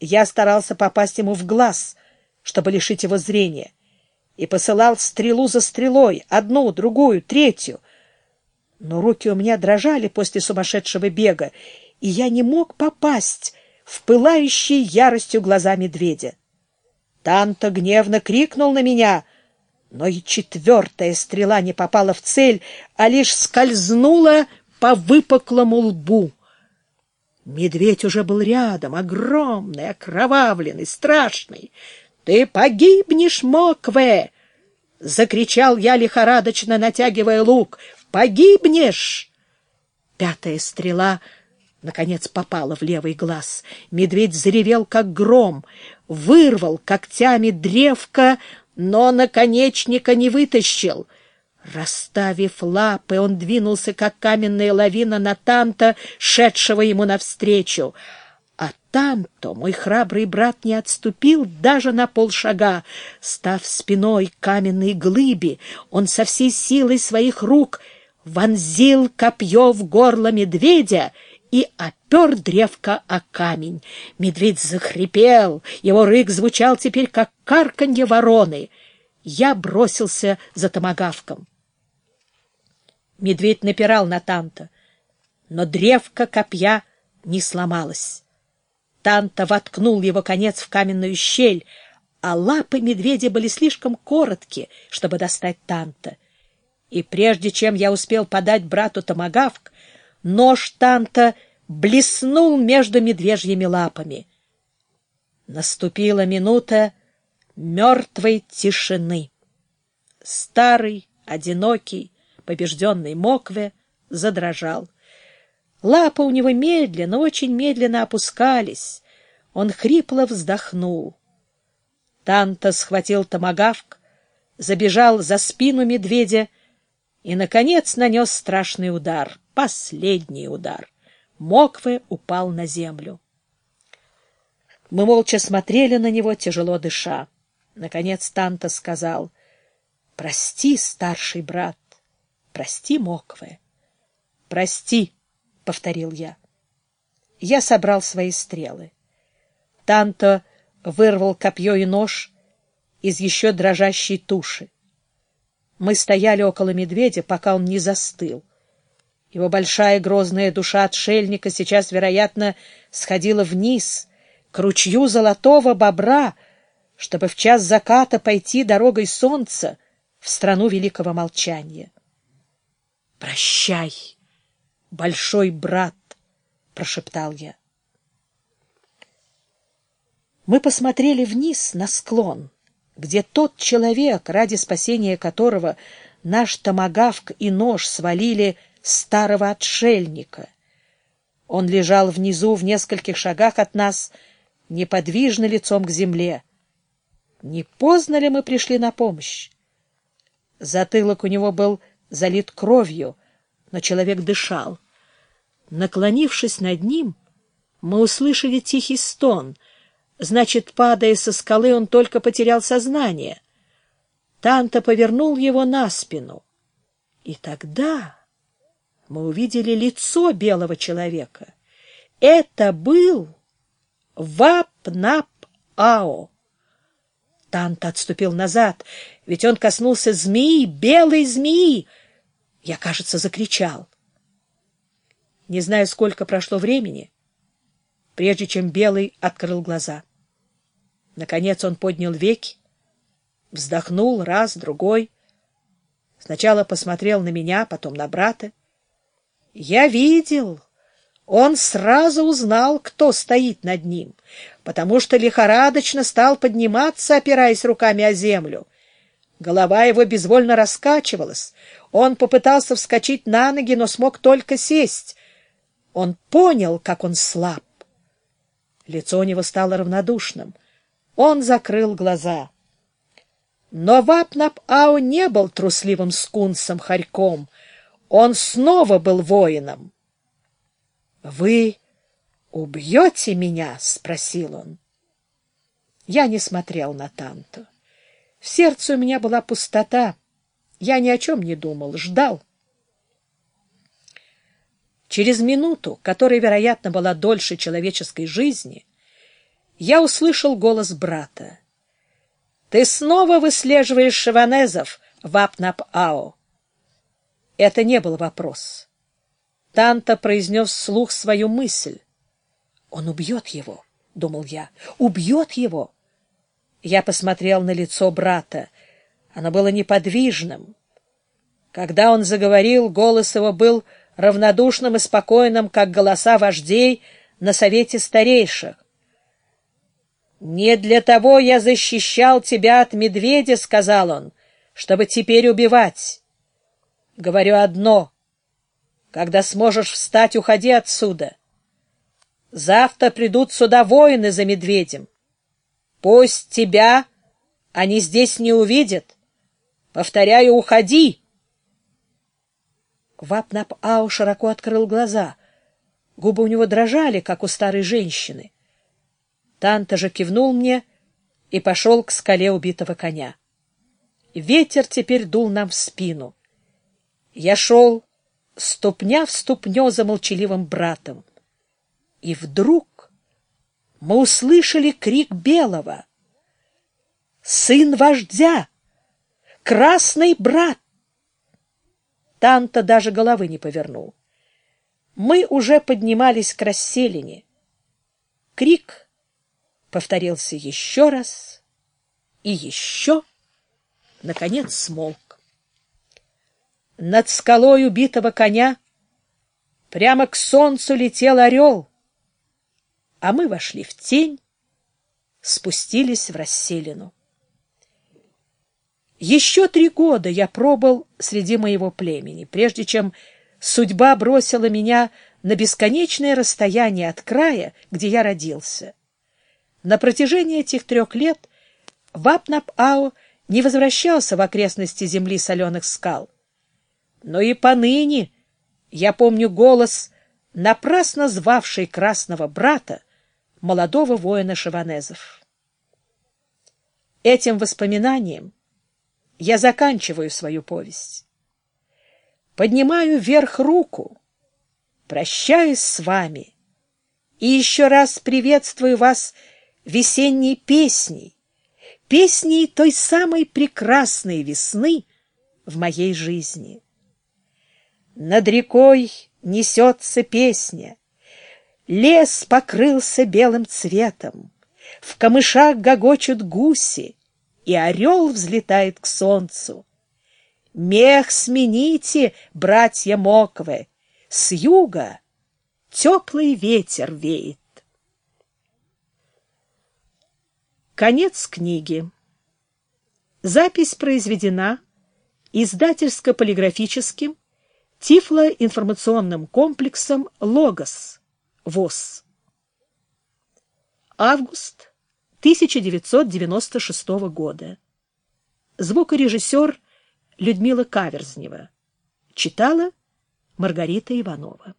Я старался попасть ему в глаз, чтобы лишить его зрения, и посылал стрелу за стрелой, одну, другую, третью. Но руки у меня дрожали после сумасшедшего бега, и я не мог попасть в пылающие яростью глаза медведя. Танто гневно крикнул на меня, но и четвертая стрела не попала в цель, а лишь скользнула по выпуклому лбу. Медведь уже был рядом, огромный, окровавленный, страшный. «Ты погибнешь, Мокве!» — закричал я лихорадочно, натягивая лук. «Погибнешь!» Пятая стрела — наконец попала в левый глаз. Медведь заревел, как гром, вырвал когтями древко, но наконечника не вытащил. Расставив лапы, он двинулся, как каменная лавина на Танта, шедшего ему навстречу. А Танто, мой храбрый брат, не отступил даже на полшага. Став спиной каменной глыбе, он со всей силой своих рук вонзил копье в горло медведя — и опер древко о камень. Медведь захрипел, его рык звучал теперь, как карканье вороны. Я бросился за томагавком. Медведь напирал на Танта, но древко копья не сломалось. Танта воткнул его конец в каменную щель, а лапы медведя были слишком короткие, чтобы достать Танта. И прежде чем я успел подать брату томагавк, Нож Танта блеснул между медвежьими лапами. Наступила минута мертвой тишины. Старый, одинокий, побежденный Мокве задрожал. Лапы у него медленно, очень медленно опускались. Он хрипло вздохнул. Танта схватил томагавк, забежал за спину медведя и, наконец, нанес страшный удар — Последний удар. Моквы упал на землю. Мы молча смотрели на него, тяжело дыша. Наконец Танта сказал, «Прости, старший брат, прости, Моквы». «Прости», — повторил я. Я собрал свои стрелы. Танто вырвал копье и нож из еще дрожащей туши. Мы стояли около медведя, пока он не застыл. Его большая грозная душа отшельника сейчас, вероятно, сходила вниз, к ручью золотого бобра, чтобы в час заката пойти дорогой солнца в страну великого молчания. «Прощай, большой брат!» — прошептал я. Мы посмотрели вниз на склон, где тот человек, ради спасения которого наш томагавк и нож свалили старого отшельника. Он лежал внизу в нескольких шагах от нас, неподвижно лицом к земле. Не поздно ли мы пришли на помощь? Затылок у него был залит кровью, но человек дышал. Наклонившись над ним, мы услышали тихий стон. Значит, падая со скалы, он только потерял сознание. Танта повернул его на спину. И тогда мы увидели лицо белого человека. Это был Вап-Нап-Ао. Тант отступил назад, ведь он коснулся змеи, белой змеи. Я, кажется, закричал. Не знаю, сколько прошло времени, прежде чем Белый открыл глаза. Наконец он поднял веки, вздохнул раз, другой. Сначала посмотрел на меня, потом на брата. Я видел. Он сразу узнал, кто стоит над ним, потому что лихорадочно стал подниматься, опираясь руками о землю. Голова его безвольно раскачивалась. Он попытался вскочить на ноги, но смог только сесть. Он понял, как он слаб. Лицо у него стало равнодушным. Он закрыл глаза. Но Вапнап-Ау не был трусливым скунсом-хорьком — он снова был воином. — Вы убьете меня? — спросил он. Я не смотрел на Танту. В сердце у меня была пустота. Я ни о чем не думал, ждал. Через минуту, которая, вероятно, была дольше человеческой жизни, я услышал голос брата. «Ты снова выслеживаешь шаванезов, Вапнап-Ао?» Это не был вопрос. Танта произнес вслух свою мысль. «Он убьет его», — думал я, — «убьет его». Я посмотрел на лицо брата. Оно было неподвижным. Когда он заговорил, голос его был равнодушным и спокойным, как голоса вождей на совете старейших. «Не для того я защищал тебя от медведя», — сказал он, — «чтобы теперь убивать. Говорю одно. Когда сможешь встать, уходи отсюда. Завтра придут сюда воины за медведем. Пусть тебя они здесь не увидят. Повторяю, уходи!» Вапнап-Ау широко открыл глаза. Губы у него дрожали, как у старой женщины. Танта же кивнул мне и пошел к скале убитого коня. Ветер теперь дул нам в спину. Я шел ступня в ступню за молчаливым братом. И вдруг мы услышали крик белого. «Сын вождя! Красный брат!» Танта даже головы не повернул. Мы уже поднимались к расселине. Крик повторился еще раз и еще, наконец, смолк. Над скалой убитого коня прямо к солнцу летел орел, а мы вошли в тень, спустились в расселину. Еще три года я пробыл среди моего племени, прежде чем судьба бросила меня на бесконечное расстояние от края, где я родился. На протяжении этих трех лет Вапнап-Ау не возвращался в окрестности земли соленых скал. Но и поныне я помню голос, напрасно звавший красного брата, молодого воина шаванезов. Этим воспоминанием я заканчиваю свою повесть. Поднимаю вверх руку, прощаюсь с вами. И еще раз приветствую вас весенней песней, песней той самой прекрасной весны в моей жизни. Над рекой несется песня, лес покрылся белым цветом, в камышах гогочут гуси, и орел взлетает к солнцу. Мех смените, братья Моквы, с юга теплый ветер веет. Конец книги. Запись произведена издательско-полиграфическим тифлоинформационным комплексом «Логос» ВОЗ. Август 1996 года. Звукорежиссер Людмила Каверзнева. Читала Маргарита Иванова.